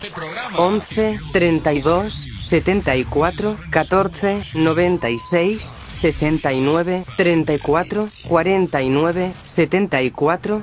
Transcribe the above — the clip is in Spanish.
11 32 74 14 96 69 34 49 74